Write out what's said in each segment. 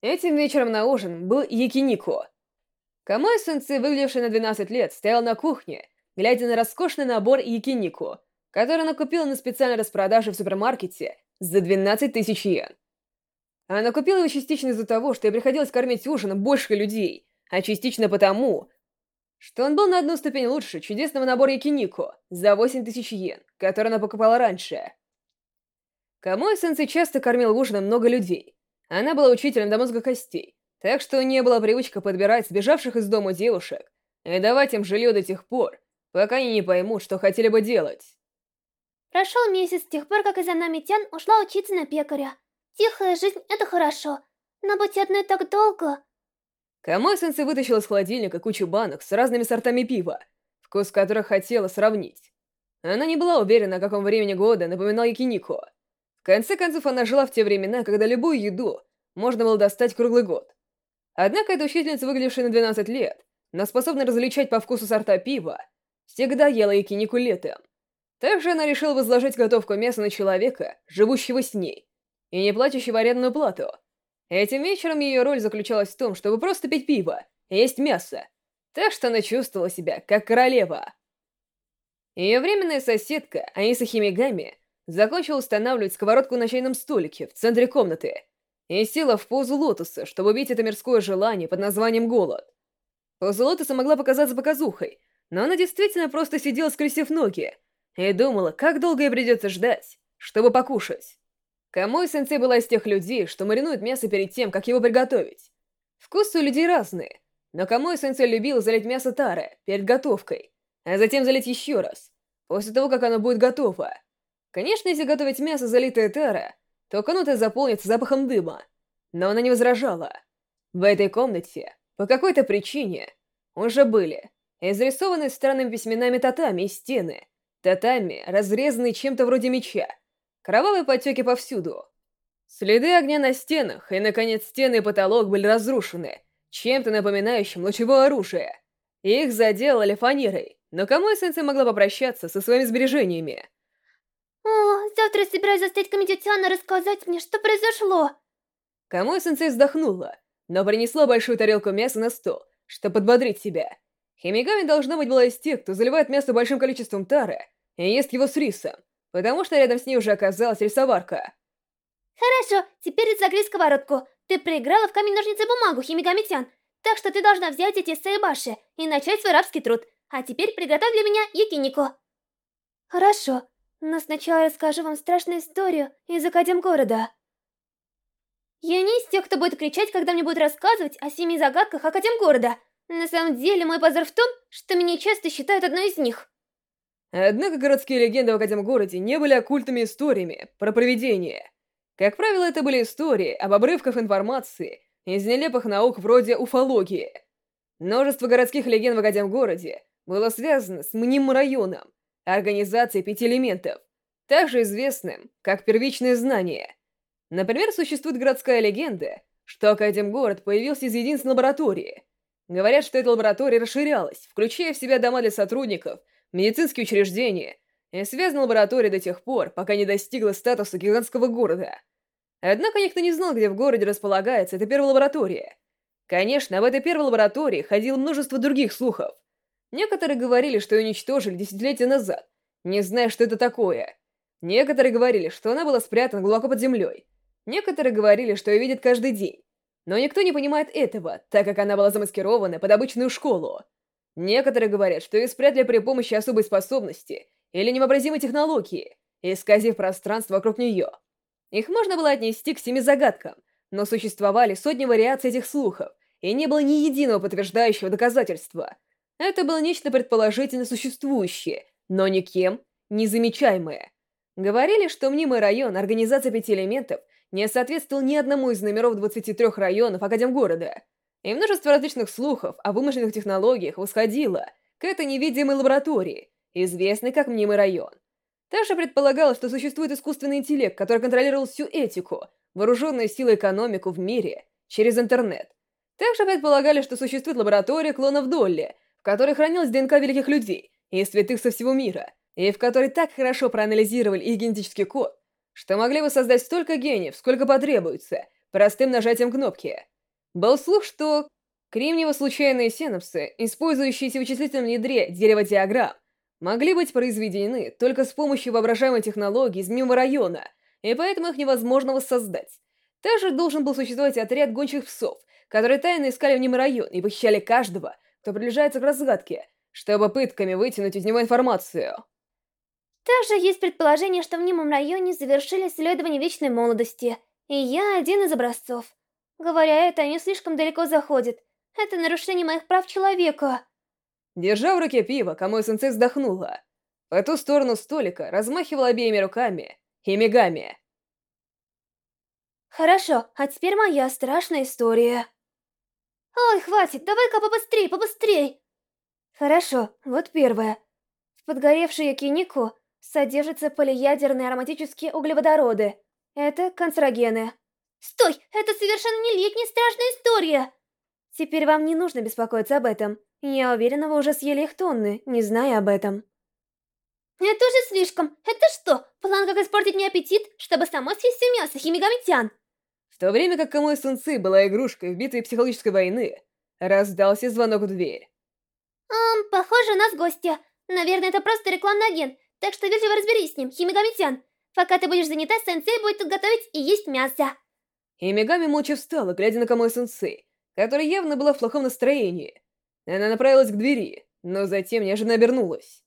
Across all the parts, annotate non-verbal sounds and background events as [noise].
Этим вечером на ужин был Якинико. Камой-сенсей, выглядевший на 12 лет, стоял на кухне, глядя на роскошный набор Якинико, который она купила на специальной распродаже в супермаркете за 12 тысяч йен. Она купила его частично из-за того, что ей приходилось кормить ужином больше людей, а частично потому, что он был на одну ступень лучше чудесного набора Якинико за 8 тысяч йен, который она покупала раньше. Камой-сенсей часто кормил ужином много людей, она была учителем до мозга костей, так что у нее была привычка подбирать сбежавших из дома девушек и давать им жилье до тех пор, пока они не поймут, что хотели бы делать. Прошел месяц с тех пор, как Изана Митян ушла учиться на пекаря. Тихая жизнь — это хорошо, но быть одной так долго... Камой-сенсей вытащил из холодильника кучу банок с разными сортами пива, вкус которых хотела сравнить. Она не была уверена, о каком времени года напоминал Якинико, конце концов, она жила в те времена, когда любую еду можно было достать круглый год. Однако эта учительница, выглядевшая на 12 лет, но способная различать по вкусу сорта пива, всегда ела якинику летом. Также она решила возложить готовку мяса на человека, живущего с ней, и не платящего арендную плату. Этим вечером ее роль заключалась в том, чтобы просто пить пиво есть мясо, так что она чувствовала себя как королева. Ее временная соседка, Аиса Химигами, закончил устанавливать сковородку на чайном столике в центре комнаты и села в позу лотоса, чтобы убить это мирское желание под названием «голод». Поза лотоса могла показаться показухой, но она действительно просто сидела, скрестив ноги, и думала, как долго ей придется ждать, чтобы покушать. Камой сенсей была из тех людей, что маринуют мясо перед тем, как его приготовить. Вкусы у людей разные, но Камой сенсей любил залить мясо таре перед готовкой, а затем залить еще раз, после того, как оно будет готово. Конечно, если готовить мясо, залитое тара, то комната заполнится запахом дыма. Но она не возражала. В этой комнате, по какой-то причине, уже были изрисованы странными письменами татами и стены, татами, разрезанные чем-то вроде меча, кровавые потеки повсюду. Следы огня на стенах, и, наконец, стены и потолок были разрушены, чем-то напоминающим лучевое оружие. Их заделали фанерой, но кому эссенция могла попрощаться со своими сбережениями? О, завтра собираюсь застать Камедитяна рассказать мне, что произошло. Камой сенсей вздохнула, но принесла большую тарелку мяса на стол, чтобы подбодрить себя. Химигами должна быть была из тех, кто заливает мясо большим количеством тары и ест его с рисом, потому что рядом с ней уже оказалась рисоварка. Хорошо, теперь разогрей сковородку. Ты проиграла в камень-ножницы-бумагу, Химигамитян, так что ты должна взять эти сайбаши и начать свой рабский труд. А теперь приготовь для меня якинику. Хорошо. Но сначала расскажу вам страшную историю из Академгорода. Я не из тех, кто будет кричать, когда мне будут рассказывать о семи загадках Академгорода. На самом деле, мой позор в том, что меня часто считают одной из них. Однако городские легенды в Академгороде не были оккультными историями про провидение. Как правило, это были истории об обрывках информации из нелепых наук вроде уфологии. Множество городских легенд в Академгороде было связано с мнимым районом, организации пяти элементов, также известным как первичное знание. Например, существует городская легенда, что Академгород появился из единственной лаборатории. Говорят, что эта лаборатория расширялась, включая в себя дома для сотрудников, медицинские учреждения, и связана лаборатория до тех пор, пока не достигла статуса гигантского города. Однако никто не знал, где в городе располагается эта первая лаборатория. Конечно, об этой первой лаборатории ходило множество других слухов, Некоторые говорили, что ее уничтожили десятилетия назад, не зная, что это такое. Некоторые говорили, что она была спрятана глубоко под землей. Некоторые говорили, что ее видят каждый день. Но никто не понимает этого, так как она была замаскирована под обычную школу. Некоторые говорят, что ее спрятали при помощи особой способности или невообразимой технологии, исказив пространство вокруг нее. Их можно было отнести к семи загадкам, но существовали сотни вариаций этих слухов, и не было ни единого подтверждающего доказательства — это было нечто предположительно существующее, но никем не замечаемое. Говорили, что мнимый район Организации Пяти Элементов не соответствовал ни одному из номеров 23 районов Академгорода, и множество различных слухов о вымышленных технологиях восходило к этой невидимой лаборатории, известной как мнимый район. Также предполагалось, что существует искусственный интеллект, который контролировал всю этику, вооруженную силой экономику в мире через интернет. Также предполагали, что существует лаборатория клонов Долли, которой хранилась ДНК великих людей и святых со всего мира, и в которой так хорошо проанализировали их генетический код, что могли бы создать столько гениев, сколько потребуется, простым нажатием кнопки. Был слух, что кремниево-случайные синапсы, использующиеся в вычислительном ядре дерева диаграмм, могли быть произведены только с помощью воображаемой технологии из мнимого района, и поэтому их невозможно воссоздать. Также должен был существовать отряд гончих псов, которые тайно искали мнимый район и похищали каждого, кто приближается к разгадке, чтобы пытками вытянуть из него информацию. Также есть предположение, что в мнимом районе завершили исследование Вечной Молодости, и я один из образцов. Говоря это, они слишком далеко заходят. Это нарушение моих прав человека. Держа в руке пиво, Камой-сенсей вздохнула. По ту сторону столика размахивала обеими руками Химигами. Хорошо, а теперь моя страшная история. Ой, хватит, давай-ка побыстрей, побыстрей. Хорошо, вот первое. В подгоревшей якинику содержатся полиядерные ароматические углеводороды. Это канцерогены. Стой, это совершенно не летняя страшная история. Теперь вам не нужно беспокоиться об этом. Я уверена, вы уже съели их тонны, не зная об этом. Это уже слишком. Это что, план как испортить мне аппетит, чтобы самой съесть все мясо, химигамитян? В то время как Камой Сунцы была игрушкой в битве психологической войны, раздался звонок в дверь. Эм, похоже, у нас гостья. Наверное, это просто рекламный агент, так что вежливо разберись с ним, химигамитян. Пока ты будешь занята, сенсей будет тут готовить и есть мясо. Химигами молча встала, глядя на Камой Сунцы, которая явно была в плохом настроении. Она направилась к двери, но затем неожиданно обернулась.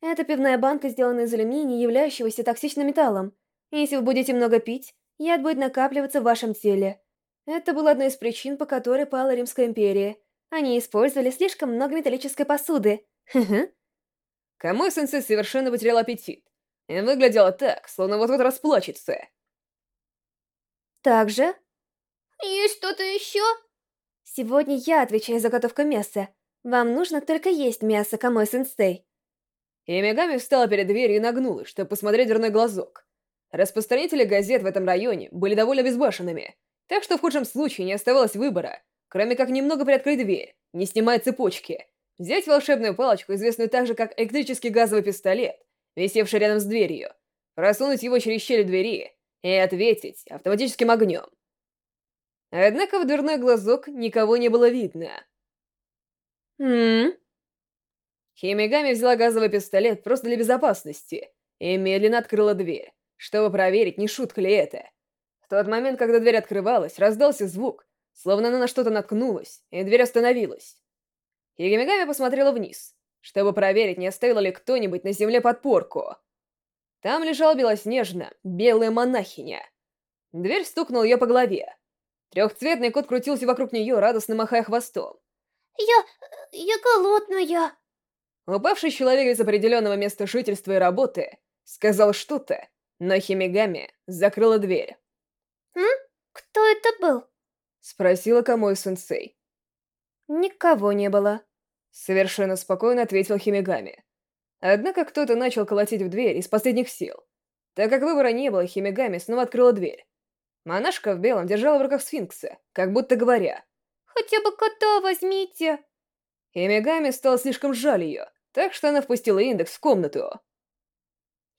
Эта пивная банка сделана из алюминия, являющегося токсичным металлом. Если вы будете много пить, яд будет накапливаться в вашем теле. Это была одной из причин, по которой пала Римская империя. Они использовали слишком много металлической посуды. Камой сенсей совершенно потерял аппетит. И выглядела так, словно вот-вот расплачется. Также... Есть что-то еще? Сегодня я отвечаю за готовку мяса. Вам нужно только есть мясо, Камой сенсей. И Мегами встала перед дверью и нагнулась, чтобы посмотреть дверной глазок. Распространители газет в этом районе были довольно безбашенными, так что в худшем случае не оставалось выбора, кроме как немного приоткрыть дверь, не снимая цепочки, взять волшебную палочку, известную также как электрический газовый пистолет, висевший рядом с дверью, просунуть его через щель двери и ответить автоматическим огнем. Однако в дверной глазок никого не было видно. «Хм?» Химигами взяла газовый пистолет просто для безопасности и медленно открыла дверь, чтобы проверить, не шутка ли это. В тот момент, когда дверь открывалась, раздался звук, словно она на что-то наткнулась, и дверь остановилась. Химигами посмотрела вниз, чтобы проверить, не оставила ли кто-нибудь на земле подпорку. Там лежала белоснежно белая монахиня. Дверь стукнула ее по голове. Трехцветный кот крутился вокруг нее, радостно махая хвостом. «Я... я голодная!» Упавший человек из определенного места жительства и работы сказал что-то, но Химигами закрыла дверь. «М? Кто это был?» Спросила Камой-сенсей. «Никого не было», — совершенно спокойно ответил Химигами. Однако кто-то начал колотить в дверь из последних сил. Так как выбора не было, Химигами снова открыла дверь. Монашка в белом держала в руках сфинкса, как будто говоря. «Хотя бы кота возьмите!» И Мегами стало слишком жаль ее, так что она впустила индекс в комнату.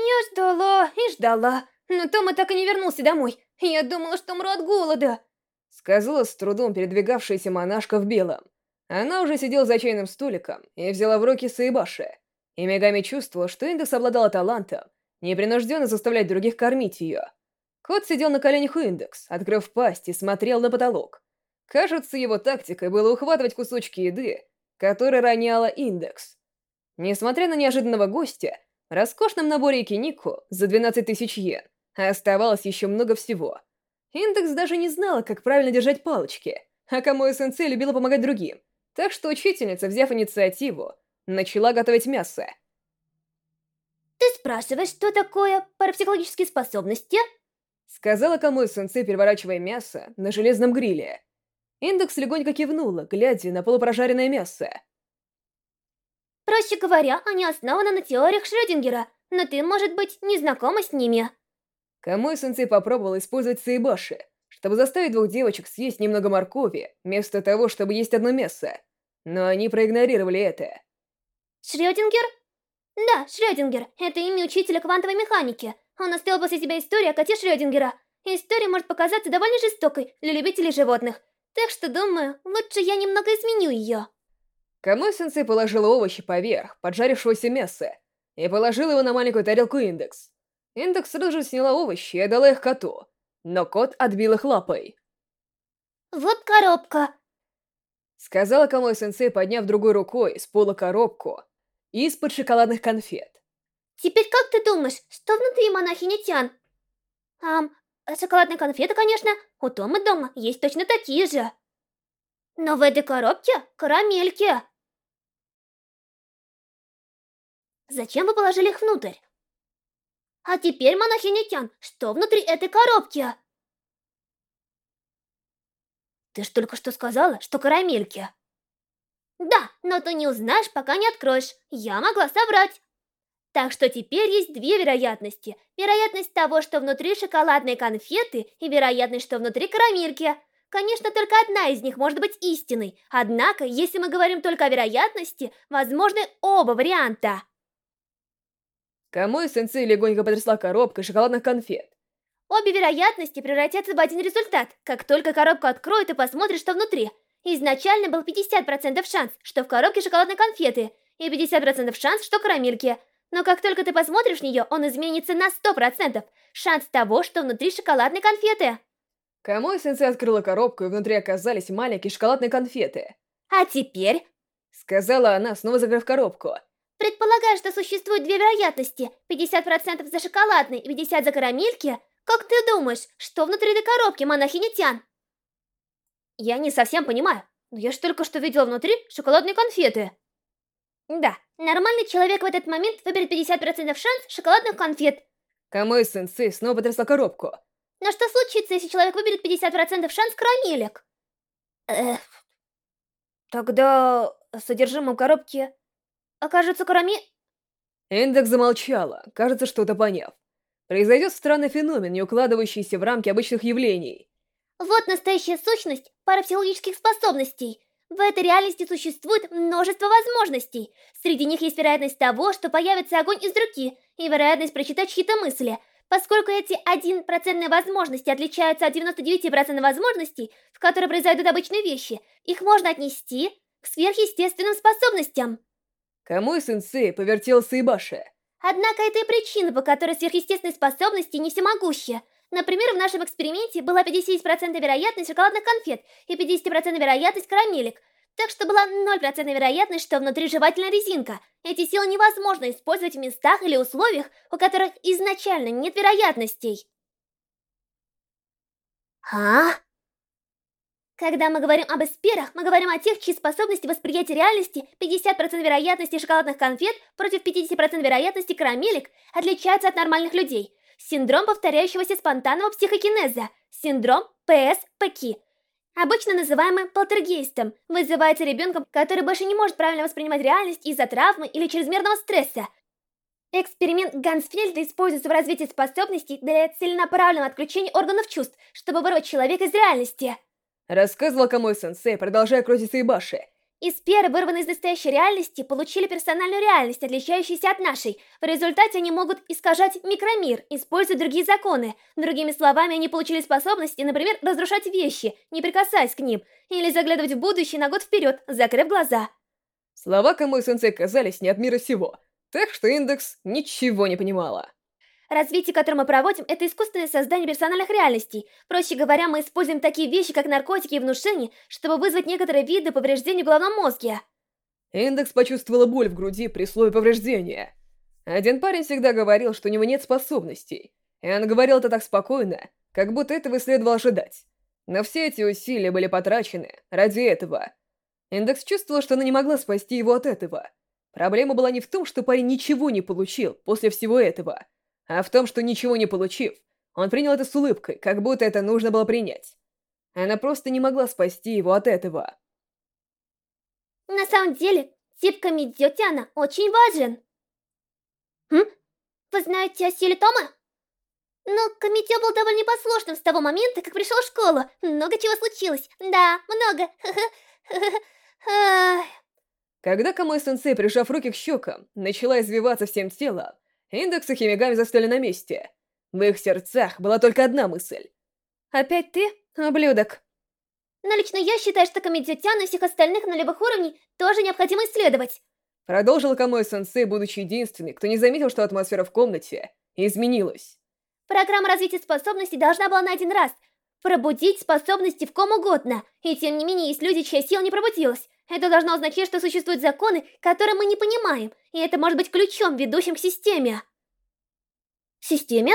Я ждала и ждала, но Тома так и не вернулся домой. Я думала, что умру от голода. Сказала с трудом передвигавшаяся монашка в белом. Она уже сидела за чайным столиком и взяла в руки Саибаши. И Мегами чувствовала, что индекс обладала талантом, непринужденно заставлять других кормить ее. Кот сидел на коленях у индекс, открыв пасть и смотрел на потолок. Кажется, его тактикой было ухватывать кусочки еды который роняла индекс. Несмотря на неожиданного гостя, роскошном наборе Кинику за 12 тысяч йен оставалось еще много всего. Индекс даже не знала, как правильно держать палочки, а кому сенсей любила помогать другим, так что учительница, взяв инициативу, начала готовить мясо. «Ты спрашиваешь, что такое парапсихологические способности?» Сказала кому сенсей, переворачивая мясо на железном гриле. Индекс легонько кивнула, глядя на полупрожаренное мясо. Проще говоря, они основаны на теориях Шрёдингера, но ты, может быть, не знакома с ними. Камой сенсей попробовал использовать Саибаши, чтобы заставить двух девочек съесть немного моркови, вместо того, чтобы есть одно мясо. Но они проигнорировали это. Шрёдингер? Да, Шрёдингер. Это имя учителя квантовой механики. Он оставил после себя историю о коте Шрёдингера. История может показаться довольно жестокой для любителей животных, так что, думаю, лучше я немного изменю ее. Камой-сенсей положила овощи поверх поджарившегося мяса и положила его на маленькую тарелку Индекс. Индекс сразу же сняла овощи и отдала их коту, но кот отбил их лапой. «Вот коробка!» Сказала Камой-сенсей, подняв другой рукой с пола коробку из-под шоколадных конфет. «Теперь как ты думаешь, что внутри монахини Тян?» «Ам, шоколадные конфеты, конечно, у Тома дома есть точно такие же. Но в этой коробке карамельки!» Зачем вы положили их внутрь? А теперь, монахиня Тян, что внутри этой коробки? Ты ж только что сказала, что карамельки. Да, но ты не узнаешь, пока не откроешь. Я могла соврать. Так что теперь есть две вероятности. Вероятность того, что внутри шоколадные конфеты, и вероятность, что внутри карамельки. Конечно, только одна из них может быть истиной. Однако, если мы говорим только о вероятности, возможны оба варианта. Кому и сенсей легонько потрясла коробкой шоколадных конфет. Обе вероятности превратятся в один результат, как только коробку откроют и посмотрят, что внутри. Изначально был 50% шанс, что в коробке шоколадные конфеты, и 50% шанс, что карамельки. Но как только ты посмотришь в нее, он изменится на 100%. Шанс того, что внутри шоколадные конфеты. Кому и сенсей открыла коробку, и внутри оказались маленькие шоколадные конфеты. А теперь... Сказала она, снова закрыв коробку. Предполагаю, что существует две вероятности. 50% за шоколадные и 50% за карамельки. Как ты думаешь, что внутри этой коробки, монахиня Тян? Я не совсем понимаю, но я ж только что видела внутри шоколадные конфеты. Да, нормальный человек в этот момент выберет 50% шанс шоколадных конфет. Камой сенсей снова потрясла коробку. Но что случится, если человек выберет 50% шанс карамелек? Эх. Тогда содержимое коробки окажется караме... Индекс замолчала, кажется, что-то поняв. Произойдет странный феномен, не укладывающийся в рамки обычных явлений. Вот настоящая сущность парапсихологических способностей. В этой реальности существует множество возможностей. Среди них есть вероятность того, что появится огонь из руки, и вероятность прочитать чьи-то мысли. Поскольку эти 1% возможности отличаются от 99% возможностей, в которые произойдут обычные вещи, их можно отнести к сверхъестественным способностям. И сенсей повертел Саибаши. Однако это и причина, по которой сверхъестественные способности не всемогущие. Например, в нашем эксперименте была 50% вероятность шоколадных конфет и 50% вероятность карамелек. Так что была 0% вероятность, что внутри жевательная резинка. Эти силы невозможно использовать в местах или условиях, у которых изначально нет вероятностей. А? Когда мы говорим об эсперах, мы говорим о тех, чьи способности восприятия реальности 50% вероятности шоколадных конфет против 50% вероятности карамелек отличаются от нормальных людей. Синдром повторяющегося спонтанного психокинеза. Синдром ПС-ПК. Обычно называемый полтергейстом, вызывается ребенком, который больше не может правильно воспринимать реальность из-за травмы или чрезмерного стресса. Эксперимент Гансфельда используется в развитии способностей для целенаправленного отключения органов чувств, чтобы вырвать человека из реальности. Рассказывал Камой-сенсей, продолжая крутиться и баши. Исперы, вырванные из настоящей реальности, получили персональную реальность, отличающуюся от нашей. В результате они могут искажать микромир, используя другие законы. Другими словами, они получили способности, например, разрушать вещи, не прикасаясь к ним, или заглядывать в будущее на год вперед, закрыв глаза. Слова Камой-сенсей казались не от мира сего, так что Индекс ничего не понимала. Развитие, которое мы проводим, это искусственное создание персональных реальностей. Проще говоря, мы используем такие вещи, как наркотики и внушение, чтобы вызвать некоторые виды повреждений в головном мозге. Индекс почувствовала боль в груди при слове повреждения. Один парень всегда говорил, что у него нет способностей. И он говорил это так спокойно, как будто этого следовало ожидать. Но все эти усилия были потрачены ради этого. Индекс чувствовала, что она не могла спасти его от этого. Проблема была не в том, что парень ничего не получил после всего этого, а в том, что ничего не получив, он принял это с улыбкой, как будто это нужно было принять. Она просто не могла спасти его от этого. На самом деле, тип Камидзётяна очень важен. Хм? Вы знаете о силе Тома? Но Камитё был довольно непослушным с того момента, как пришел в школу. Много чего случилось. Да, много. [laughs] Когда Камой-сенсей, прижав руки к щекам, начала извиваться всем телом, Индекс и Химигами застыли на месте. В их сердцах была только одна мысль. «Опять ты, ублюдок?» Но лично я считаю, что комедиотян и всех остальных нулевых уровней тоже необходимо исследовать. Продолжил Камой-сенсей, будучи единственный, кто не заметил, что атмосфера в комнате изменилась. Программа развития способностей должна была на один раз пробудить способности в ком угодно. И тем не менее, есть люди, чья сила не пробудилась. Это должно означать, что существуют законы, которые мы не понимаем, и это может быть ключом, ведущим к системе. Системе?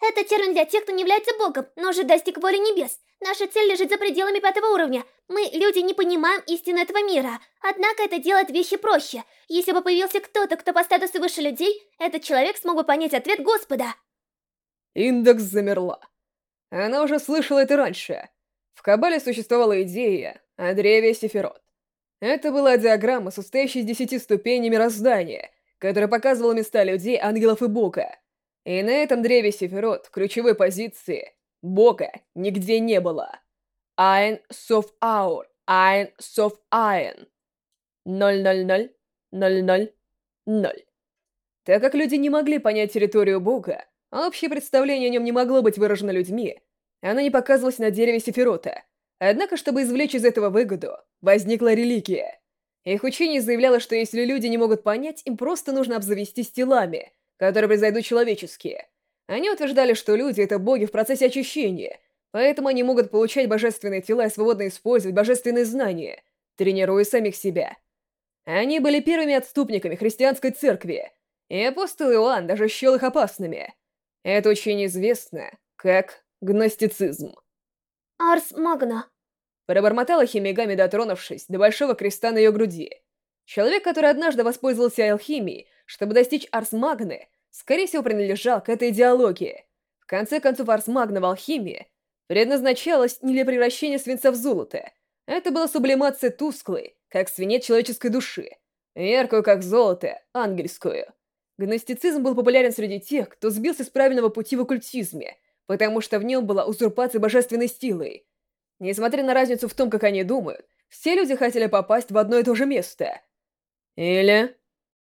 Это термин для тех, кто не является богом, но уже достиг воли небес. Наша цель лежит за пределами пятого уровня. Мы, люди, не понимаем истины этого мира. Однако это делает вещи проще. Если бы появился кто-то, кто по статусу выше людей, этот человек смог бы понять ответ Господа. Индекс замерла. Она уже слышала это раньше. В Кабале существовала идея о древе Сефирот. Это была диаграмма, состоящая из десяти ступеней мироздания, которая показывала места людей, ангелов и Бога. И на этом древе Сефирот, в ключевой позиции, Бога нигде не было. Айн Соф Аур, Айн Соф Айн. 000 00 0. Так как люди не могли понять территорию Бога, а общее представление о нем не могло быть выражено людьми, она не показывалась на дереве Сефирота. Однако, чтобы извлечь из этого выгоду, возникла религия. Их учение заявляло, что если люди не могут понять, им просто нужно обзавестись телами — которые произойдут человеческие. Они утверждали, что люди — это боги в процессе очищения, поэтому они могут получать божественные тела и свободно использовать божественные знания, тренируя самих себя. Они были первыми отступниками христианской церкви, и апостол Иоанн даже счел их опасными. Это учение известно как гностицизм. «Арс Магна», — пробормотала Химигами, дотронувшись до большого креста на ее груди. Человек, который однажды воспользовался алхимией, чтобы достичь Арс Магны, скорее всего, принадлежал к этой идеологии. В конце концов, Арс Магна в алхимии предназначалась не для превращения свинца в золото. Это была сублимация тусклой, как свинец человеческой души, яркую, как золото, ангельскую. Гностицизм был популярен среди тех, кто сбился с правильного пути в оккультизме, потому что в нем была узурпация божественной силой. Несмотря на разницу в том, как они думают, все люди хотели попасть в одно и то же место. Или